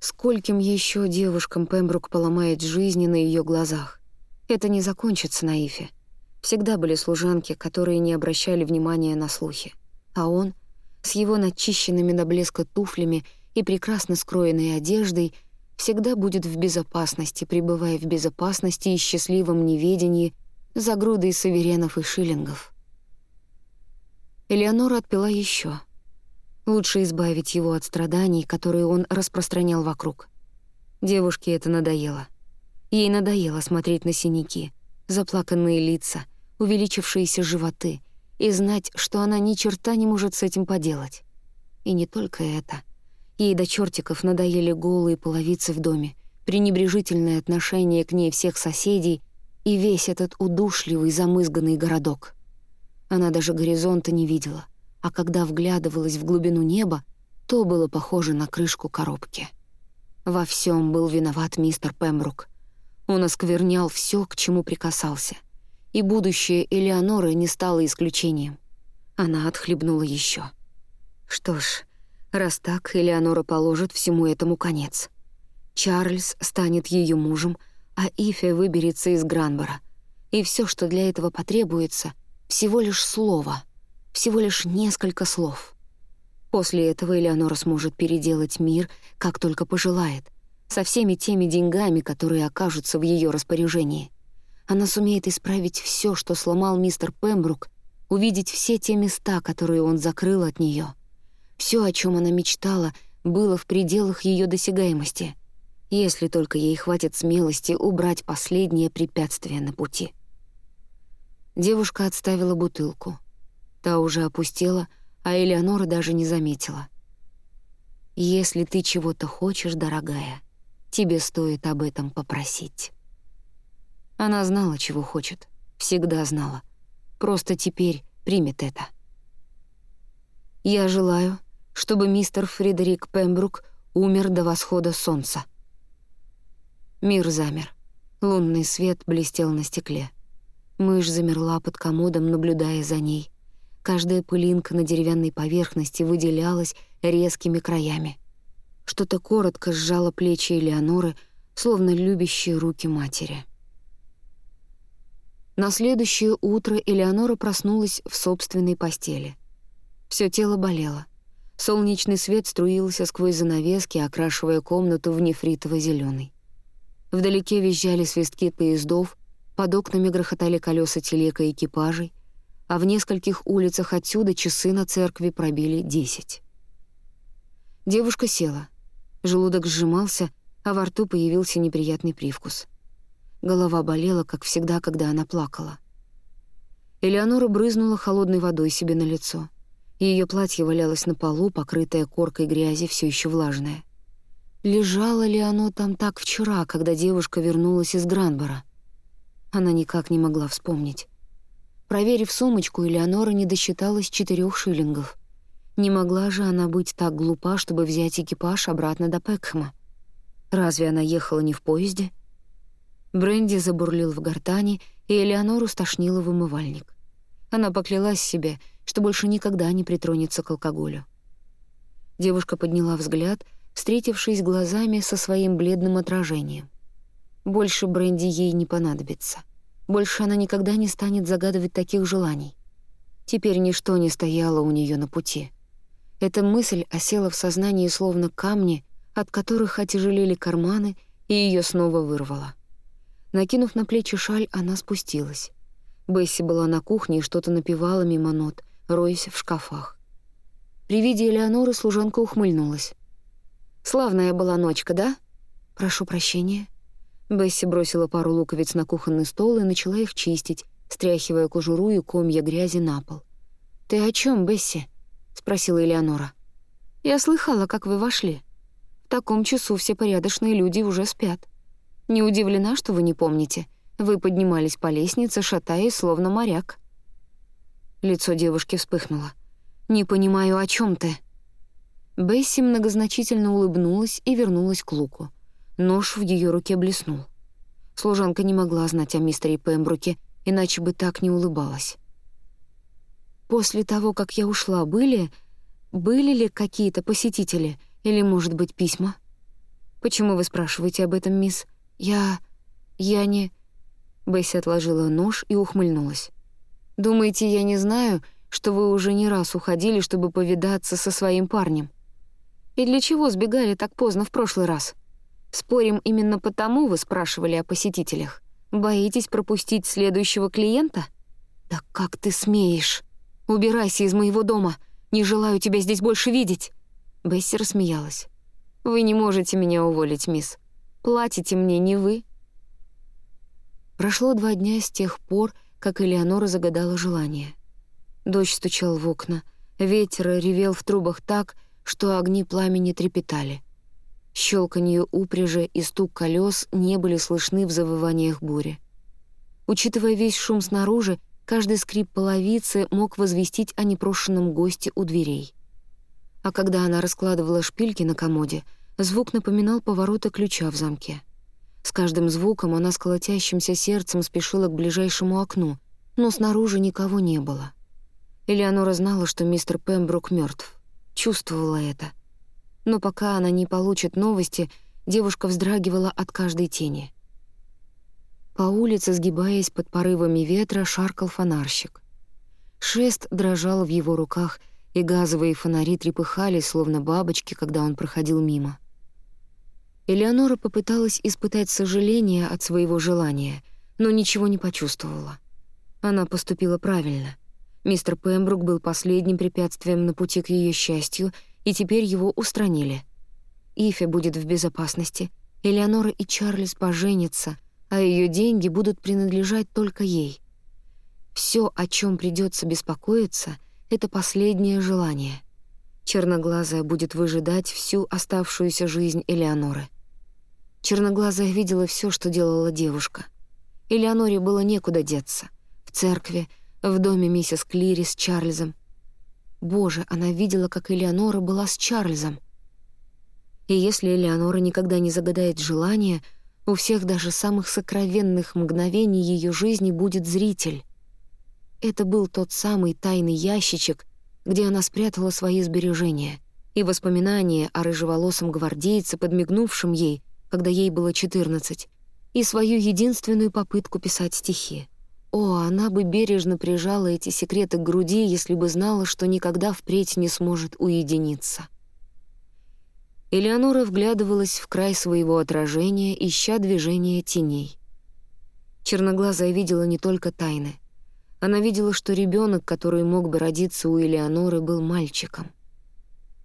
Скольким еще девушкам Пембрук поломает жизни на ее глазах? Это не закончится на Ифе. Всегда были служанки, которые не обращали внимания на слухи. А он, с его начищенными до блеска туфлями и прекрасно скроенной одеждой, всегда будет в безопасности, пребывая в безопасности и счастливом неведении за грудой саверенов и шиллингов. Элеонора отпила еще — Лучше избавить его от страданий, которые он распространял вокруг. Девушке это надоело. Ей надоело смотреть на синяки, заплаканные лица, увеличившиеся животы и знать, что она ни черта не может с этим поделать. И не только это. Ей до чертиков надоели голые половицы в доме, пренебрежительное отношение к ней всех соседей и весь этот удушливый замызганный городок. Она даже горизонта не видела — а когда вглядывалась в глубину неба, то было похоже на крышку коробки. Во всем был виноват мистер Пембрук. Он осквернял все, к чему прикасался. И будущее Элеоноры не стало исключением. Она отхлебнула еще. Что ж, раз так, Элеонора положит всему этому конец. Чарльз станет ее мужем, а Ифе выберется из Гранбора. И все, что для этого потребуется, всего лишь слово — всего лишь несколько слов. После этого Элеонора сможет переделать мир, как только пожелает, со всеми теми деньгами, которые окажутся в ее распоряжении. Она сумеет исправить все, что сломал мистер Пембрук, увидеть все те места, которые он закрыл от нее. Все, о чем она мечтала, было в пределах ее досягаемости, если только ей хватит смелости убрать последнее препятствие на пути. Девушка отставила бутылку — Та уже опустела, а Элеонора даже не заметила. «Если ты чего-то хочешь, дорогая, тебе стоит об этом попросить». Она знала, чего хочет, всегда знала. Просто теперь примет это. «Я желаю, чтобы мистер Фредерик Пембрук умер до восхода солнца». Мир замер. Лунный свет блестел на стекле. Мышь замерла под комодом, наблюдая за ней. Каждая пылинка на деревянной поверхности выделялась резкими краями. Что-то коротко сжало плечи Элеоноры, словно любящие руки матери. На следующее утро Элеонора проснулась в собственной постели. Все тело болело. Солнечный свет струился сквозь занавески, окрашивая комнату в нефритово зеленый Вдалеке визжали свистки поездов, под окнами грохотали колеса телега и экипажей, а в нескольких улицах отсюда часы на церкви пробили десять. Девушка села. Желудок сжимался, а во рту появился неприятный привкус. Голова болела, как всегда, когда она плакала. Элеонора брызнула холодной водой себе на лицо. Ее платье валялось на полу, покрытое коркой грязи, все еще влажное. Лежало ли оно там так вчера, когда девушка вернулась из Гранбора? Она никак не могла вспомнить. Проверив сумочку, Элеонора не досчиталась четырех шиллингов. Не могла же она быть так глупа, чтобы взять экипаж обратно до Пекхэма. Разве она ехала не в поезде? Бренди забурлил в гортани, и Элеонору стошнило в умывальник. Она поклялась себе, что больше никогда не притронется к алкоголю. Девушка подняла взгляд, встретившись глазами со своим бледным отражением. Больше Бренди ей не понадобится. Больше она никогда не станет загадывать таких желаний. Теперь ничто не стояло у нее на пути. Эта мысль осела в сознании словно камни, от которых отяжелели карманы, и ее снова вырвало. Накинув на плечи шаль, она спустилась. Бесси была на кухне и что-то напевала мимо нот, роясь в шкафах. При виде Элеоноры служанка ухмыльнулась. «Славная была ночка, да?» «Прошу прощения». Бесси бросила пару луковиц на кухонный стол и начала их чистить, стряхивая кожуру и комья грязи на пол. «Ты о чем, Бесси?» — спросила Элеонора. «Я слыхала, как вы вошли. В таком часу все порядочные люди уже спят». Не удивлена, что вы не помните. Вы поднимались по лестнице, шатаясь, словно моряк». Лицо девушки вспыхнуло. «Не понимаю, о чем ты?» Бесси многозначительно улыбнулась и вернулась к луку. Нож в ее руке блеснул. Служанка не могла знать о мистере Пембруке, иначе бы так не улыбалась. «После того, как я ушла, были... были ли какие-то посетители или, может быть, письма?» «Почему вы спрашиваете об этом, мисс?» «Я... я не...» Бесси отложила нож и ухмыльнулась. «Думаете, я не знаю, что вы уже не раз уходили, чтобы повидаться со своим парнем? И для чего сбегали так поздно в прошлый раз? Спорим, именно потому вы спрашивали о посетителях? Боитесь пропустить следующего клиента? Да как ты смеешь? Убирайся из моего дома. Не желаю тебя здесь больше видеть. Бесси рассмеялась. Вы не можете меня уволить, мисс. Платите мне не вы». Прошло два дня с тех пор, как Элеонора загадала желание. Дождь стучал в окна, ветер ревел в трубах так, что огни пламени трепетали. Щелканье упряжи и стук колес не были слышны в завываниях бури. Учитывая весь шум снаружи, каждый скрип половицы мог возвестить о непрошенном госте у дверей. А когда она раскладывала шпильки на комоде — Звук напоминал повороты ключа в замке. С каждым звуком она с колотящимся сердцем спешила к ближайшему окну, но снаружи никого не было. Элеонора знала, что мистер Пембрук мертв, Чувствовала это. Но пока она не получит новости, девушка вздрагивала от каждой тени. По улице, сгибаясь под порывами ветра, шаркал фонарщик. Шест дрожал в его руках, и газовые фонари трепыхались, словно бабочки, когда он проходил мимо. Элеонора попыталась испытать сожаление от своего желания, но ничего не почувствовала. Она поступила правильно. Мистер Пембрук был последним препятствием на пути к ее счастью, и теперь его устранили. Ифе будет в безопасности, Элеонора и Чарльз поженятся, а ее деньги будут принадлежать только ей. Все, о чем придется беспокоиться, — это последнее желание. Черноглазая будет выжидать всю оставшуюся жизнь Элеоноры. Черноглазая видела все, что делала девушка. Элеоноре было некуда деться. В церкви, в доме миссис Клири с Чарльзом. Боже, она видела, как Элеонора была с Чарльзом. И если Элеонора никогда не загадает желание, у всех даже самых сокровенных мгновений ее жизни будет зритель. Это был тот самый тайный ящичек, где она спрятала свои сбережения, и воспоминания о рыжеволосом гвардейце, подмигнувшем ей, когда ей было 14, и свою единственную попытку писать стихи. О, она бы бережно прижала эти секреты к груди, если бы знала, что никогда впредь не сможет уединиться. Элеонора вглядывалась в край своего отражения, ища движения теней. Черноглазая видела не только тайны. Она видела, что ребенок, который мог бы родиться у Элеоноры, был мальчиком.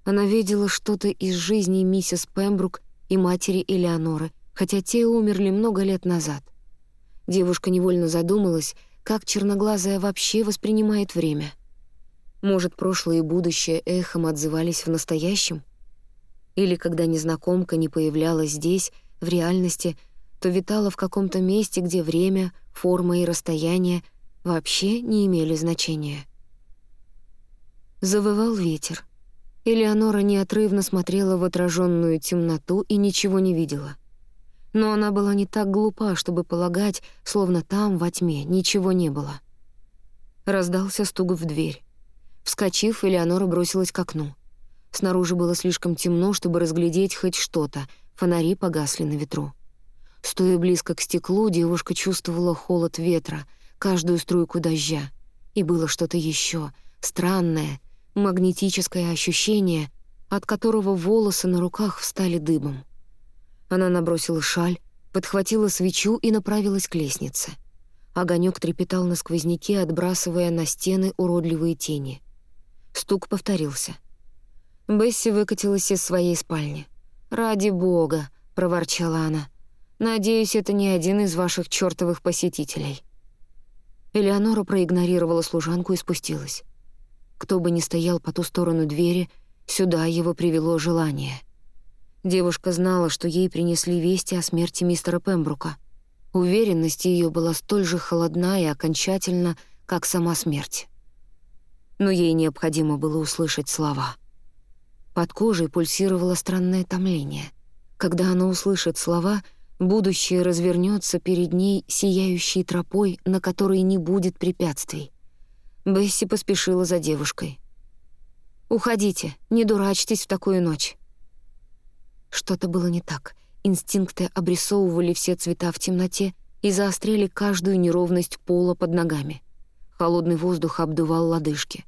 Она видела что-то из жизни миссис Пембрук и матери Элеоноры, хотя те умерли много лет назад. Девушка невольно задумалась, как черноглазая вообще воспринимает время. Может, прошлое и будущее эхом отзывались в настоящем? Или когда незнакомка не появлялась здесь, в реальности, то витала в каком-то месте, где время, форма и расстояние вообще не имели значения. Завывал ветер. Элеонора неотрывно смотрела в отраженную темноту и ничего не видела. Но она была не так глупа, чтобы полагать, словно там, во тьме, ничего не было. Раздался стук в дверь. Вскочив, Элеонора бросилась к окну. Снаружи было слишком темно, чтобы разглядеть хоть что-то, фонари погасли на ветру. Стоя близко к стеклу, девушка чувствовала холод ветра, каждую струйку дождя. И было что-то еще странное, магнетическое ощущение, от которого волосы на руках встали дыбом. Она набросила шаль, подхватила свечу и направилась к лестнице. Огонек трепетал на сквозняке, отбрасывая на стены уродливые тени. Стук повторился. Бесси выкатилась из своей спальни. «Ради бога!» — проворчала она. «Надеюсь, это не один из ваших чёртовых посетителей». Элеонора проигнорировала служанку и спустилась. Кто бы ни стоял по ту сторону двери, сюда его привело желание — Девушка знала, что ей принесли вести о смерти мистера Пембрука. Уверенность ее была столь же холодна и окончательна, как сама смерть. Но ей необходимо было услышать слова. Под кожей пульсировало странное томление. Когда она услышит слова, будущее развернется перед ней сияющей тропой, на которой не будет препятствий. Бесси поспешила за девушкой. «Уходите, не дурачьтесь в такую ночь». Что-то было не так. Инстинкты обрисовывали все цвета в темноте и заостряли каждую неровность пола под ногами. Холодный воздух обдувал лодыжки.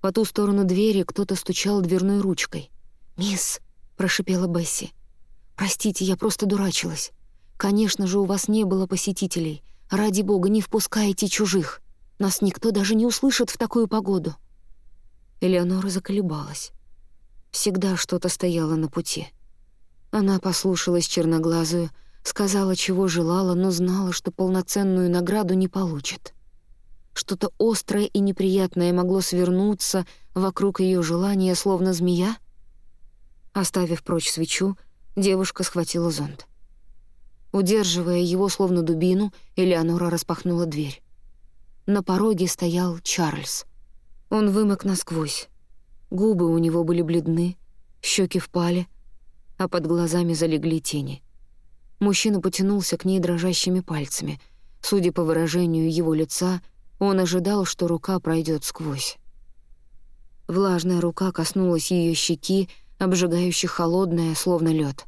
По ту сторону двери кто-то стучал дверной ручкой. «Мисс», — прошипела Бесси, — «простите, я просто дурачилась. Конечно же, у вас не было посетителей. Ради бога, не впускайте чужих. Нас никто даже не услышит в такую погоду». Элеонора заколебалась. Всегда что-то стояло на пути — она послушалась черноглазую, сказала, чего желала, но знала, что полноценную награду не получит. Что-то острое и неприятное могло свернуться вокруг ее желания, словно змея. Оставив прочь свечу, девушка схватила зонт. Удерживая его словно дубину, Элеонора распахнула дверь. На пороге стоял Чарльз. Он вымок насквозь. Губы у него были бледны, щеки впали — а под глазами залегли тени. Мужчина потянулся к ней дрожащими пальцами. Судя по выражению его лица, он ожидал, что рука пройдет сквозь. Влажная рука коснулась ее щеки, обжигающе холодная, словно лед.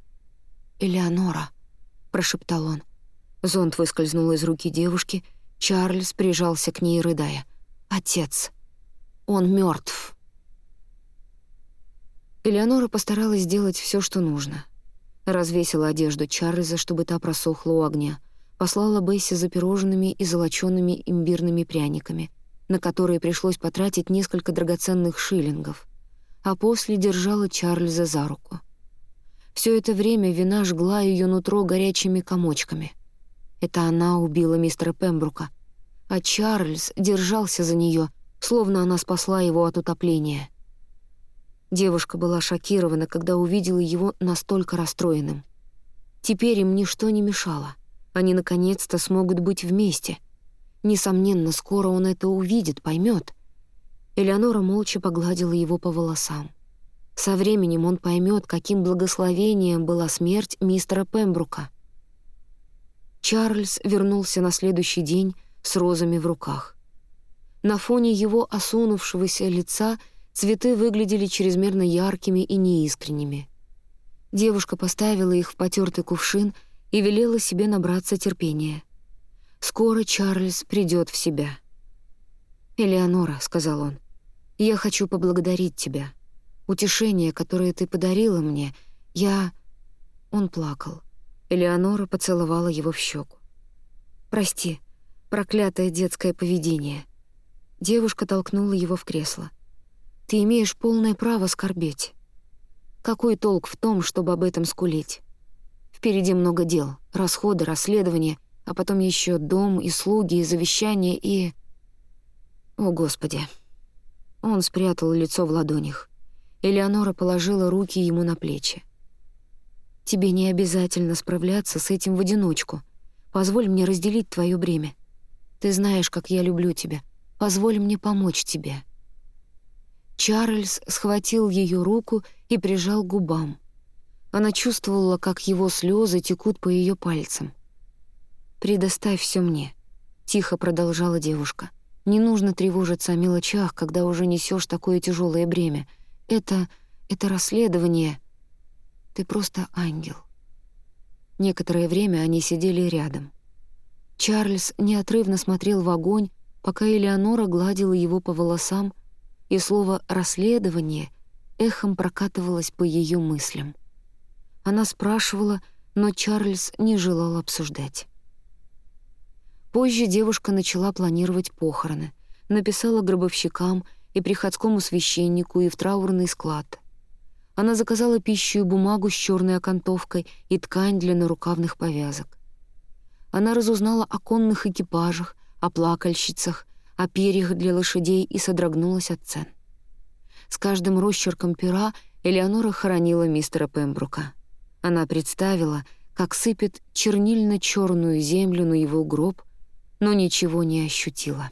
«Элеонора», — прошептал он. Зонт выскользнул из руки девушки, Чарльз прижался к ней, рыдая. «Отец! Он мертв. Элеонора постаралась сделать все, что нужно. Развесила одежду Чарльза, чтобы та просохла у огня. Послала Бесси за пирожными и золочёными имбирными пряниками, на которые пришлось потратить несколько драгоценных шиллингов. А после держала Чарльза за руку. Все это время вина жгла ее нутро горячими комочками. Это она убила мистера Пембрука. А Чарльз держался за нее, словно она спасла его от утопления. Девушка была шокирована, когда увидела его настолько расстроенным. Теперь им ничто не мешало. Они наконец-то смогут быть вместе. Несомненно, скоро он это увидит, поймет. Элеонора молча погладила его по волосам. Со временем он поймет, каким благословением была смерть мистера Пембрука. Чарльз вернулся на следующий день с розами в руках. На фоне его осунувшегося лица — Цветы выглядели чрезмерно яркими и неискренними. Девушка поставила их в потертый кувшин и велела себе набраться терпения. Скоро Чарльз придет в себя. «Элеонора», — сказал он, — «я хочу поблагодарить тебя. Утешение, которое ты подарила мне, я...» Он плакал. Элеонора поцеловала его в щеку. «Прости, проклятое детское поведение». Девушка толкнула его в кресло. «Ты имеешь полное право скорбеть. Какой толк в том, чтобы об этом скулить? Впереди много дел, расходы, расследования, а потом еще дом и слуги, и завещание, и... О, Господи. Он спрятал лицо в ладонях. Элеонора положила руки ему на плечи. «Тебе не обязательно справляться с этим в одиночку. Позволь мне разделить твое бремя. Ты знаешь, как я люблю тебя. Позволь мне помочь тебе». Чарльз схватил ее руку и прижал к губам. Она чувствовала, как его слезы текут по ее пальцам. «Предоставь все мне», — тихо продолжала девушка. «Не нужно тревожиться о мелочах, когда уже несешь такое тяжелое бремя. Это... это расследование. Ты просто ангел». Некоторое время они сидели рядом. Чарльз неотрывно смотрел в огонь, пока Элеонора гладила его по волосам, и слово «расследование» эхом прокатывалось по ее мыслям. Она спрашивала, но Чарльз не желал обсуждать. Позже девушка начала планировать похороны, написала гробовщикам и приходскому священнику и в траурный склад. Она заказала пищу и бумагу с черной окантовкой и ткань для нарукавных повязок. Она разузнала о конных экипажах, о плакальщицах, о перьях для лошадей и содрогнулась от цен. С каждым росчерком пера Элеонора хоронила мистера Пембрука. Она представила, как сыпет чернильно-черную землю на его гроб, но ничего не ощутила.